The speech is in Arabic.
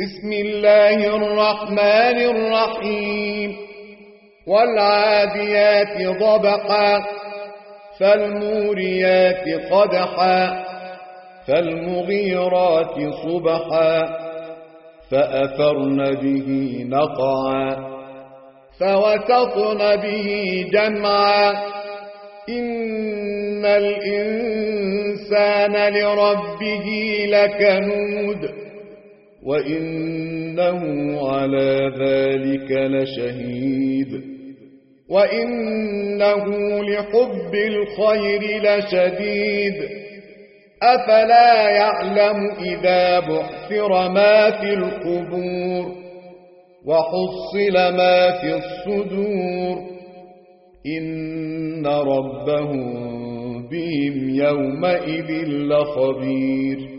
بسم الله الرحمن الرحيم. والعاديات ضبحا فالموريات قدحا فالمغيرات صبحا فأثرن به نقعا فوسطن به جمعا. إن الإنسان لربه لكنود. وإنه على ذلك لشهيد وإنه لحب الخير لشديد أفلا يعلم إذا بحثر ما في القبور وحصل ما في الصدور إن ربهم بهم يومئذ لخبير